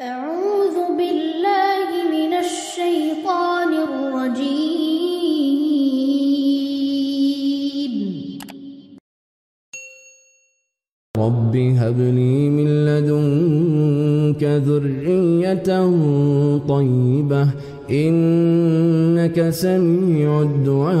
أعوذ بالله من الشيطان الرجيم. رب هب لي من لدنك ذرية طيبة إنك سميع الدعاء.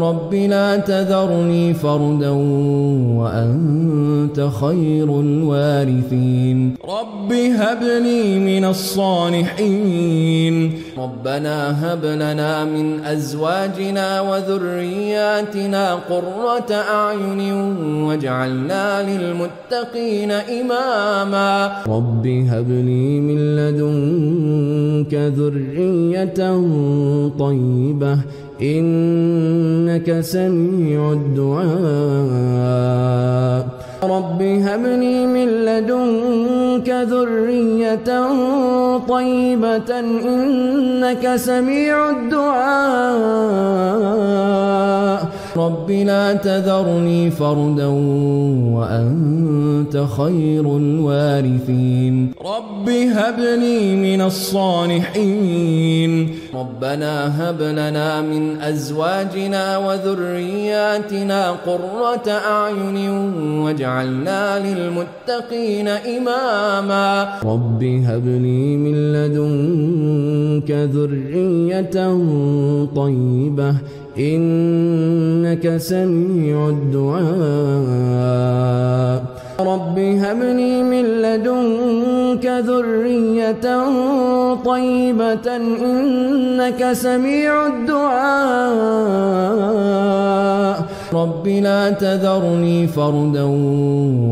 رب لا تذرني فردا وأنت خير الوارثين. رب هب لي من الصالحين. ربنا هب لنا من أزواجنا وذرياتنا قرة أعين واجعلنا للمتقين إماما. رب هب لي من لدنك ذرية طيبة إنك سميع الدعاء. رب هب لي من لدنك ذرية طيبة إنك سميع الدعاء. رب لا تذرني فردا وأنت خير الوارثين. رب هب لي من الصالحين. ربنا هب لنا من أزواجنا وذرياتنا قرة أعين واجعلنا للمتقين إماما. رب هب لي من لدنك ذرية طيبة إنك سميع الدعاء. رب هب لي من لدنك ذرية طيبة إنك سميع الدعاء. رب لا تذرني فردا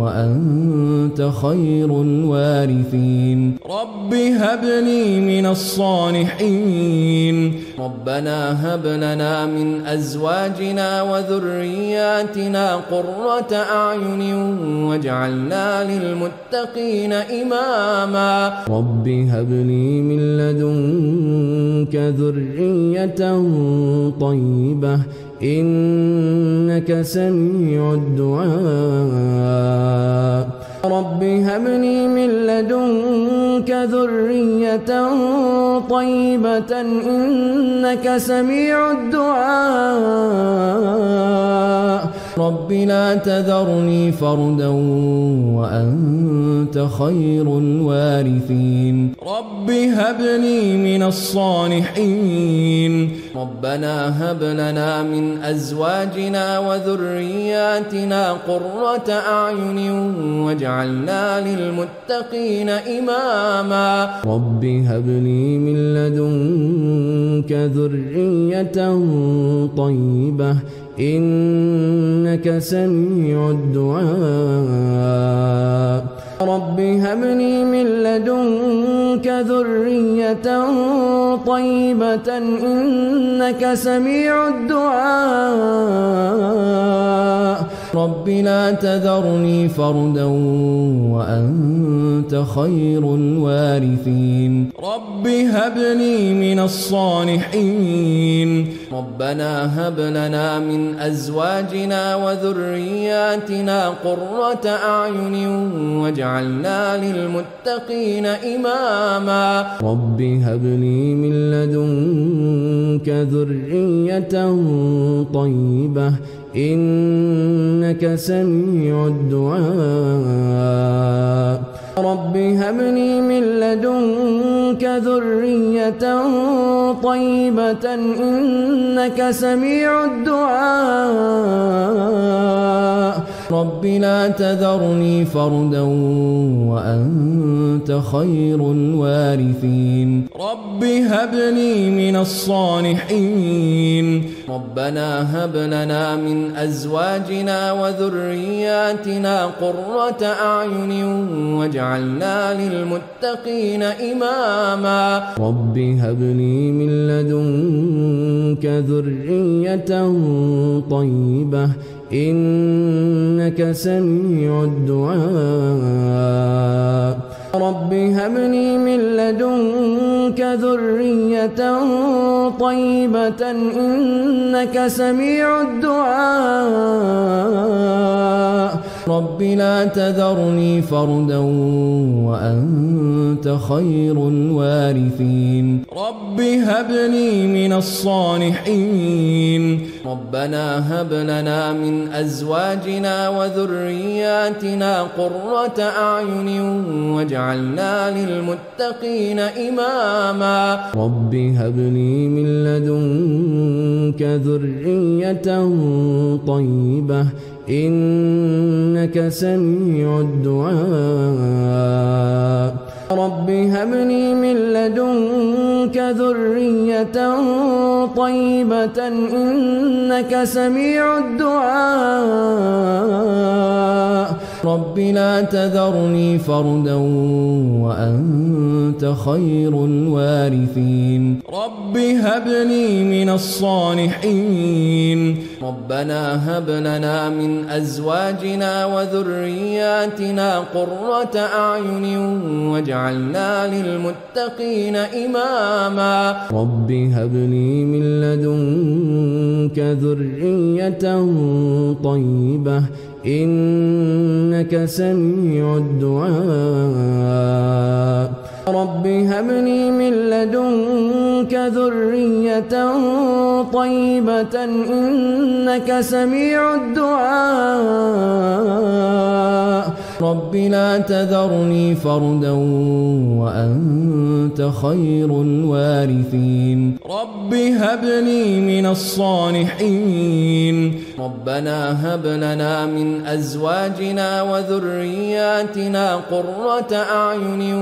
وأنت خير الوارثين. رب هب لي من الصالحين. ربنا هب لنا من أزواجنا وذرياتنا قرة أعين واجعلنا للمتقين إماما. رب هب لي من لدنك ذرية طيبة إنك سميع الدعاء. رب هب لي من لدنك ذرية طيبة إنك سميع الدعاء. رب لا تذرني فردا وأنت خير الوارثين رب هب لي من الصالحين ربنا هب لنا من أزواجنا وذرياتنا قرة أعين واجعلنا للمتقين إماما رب هب لي من لدنك ذرية طيبة إنك سميع الدعاء. رب هب لي من لدنك ذرية طيبة إنك سميع الدعاء. رب لا تذرني فردا وأنت خير الوارثين. رب هب لي من الصالحين. ربنا هب لنا من أزواجنا وذرياتنا قرة أعين واجعلنا للمتقين إماما. رب هب لي من لدنك ذرية طيبة إنك سميع الدعاء. رب هب لي من لدنك ذرية طيبة إنك سميع الدعاء. رب لا تذرني فردا وأنت خير الوارثين. رب هب لي من الصالحين. ربنا هب لنا من أزواجنا وذرياتنا قرة أعين واجعلنا للمتقين إماما. رب هب لي من لدنك ذرية طيبة إنك سميع الدعاء. رب هب لي من لدنك ذرية طيبة إنك سميع الدعاء. رب لا تذرني فردا وأنت خير الوارثين. رب هب لي من الصالحين. ربنا هب لنا من أزواجنا وذرياتنا قرة أعين واجعلنا للمتقين إماما. رب هب لي من لدنك ذرية طيبة إنك سميع الدعاء. رب هب لي من لدنك ذرية طيبة إنك سميع الدعاء رب لا تذرني فردا وأنت خير الوارثين رب هب لي من الصالحين ربنا هب لنا من أزواجنا وذرياتنا قرة أعين واجعلنا للمتقين إماما رب هب لي من لدنك ذرية طيبة إنك سميع الدعاء. رب هب لي من لدنك ذرية طيبة إنك سميع الدعاء. رب لا تذرني فردا وأنت خير الوارثين. رب هب لي من الصالحين. ربنا هب لنا من أزواجنا وذرياتنا قرة أعين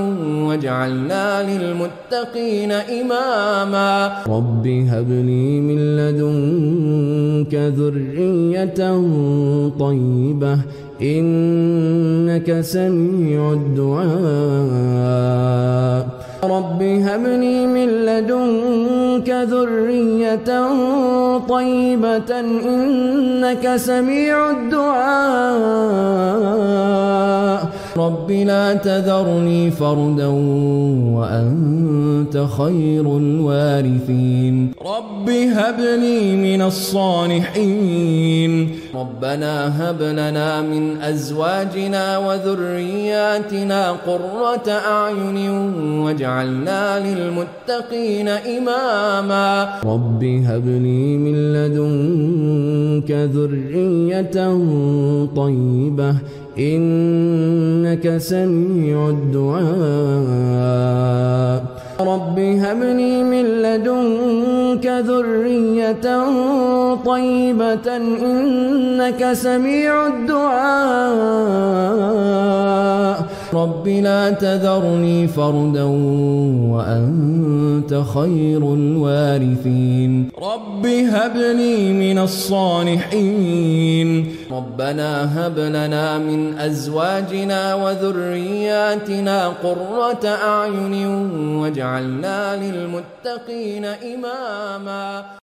واجعلنا للمتقين إماما. رب هب لي من لدنك ذرية طيبة إنك سميع الدعاء. رب هب لي من لدنك ذرية طيبة إنك سميع الدعاء. رب لا تذرني فردا وأنت خير الوارثين. رب هب لي من الصالحين. ربنا هب لنا من أزواجنا وذرياتنا قرة أعين واجعلنا للمتقين إماما. رب هب لي من لدنك ذرية طيبة. إنك سميع الدعاء. رب هب لي من لدنك ذرية طيبة إنك سميع الدعاء رب لا تذرني فردا وأنت خير الوارثين. رب هب لي من الصالحين. ربنا هب لنا من أزواجنا وذرياتنا قرة أعين واجعلنا للمتقين إماما.